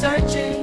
searching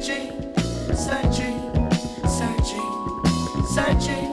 searching, searching, searching, searching.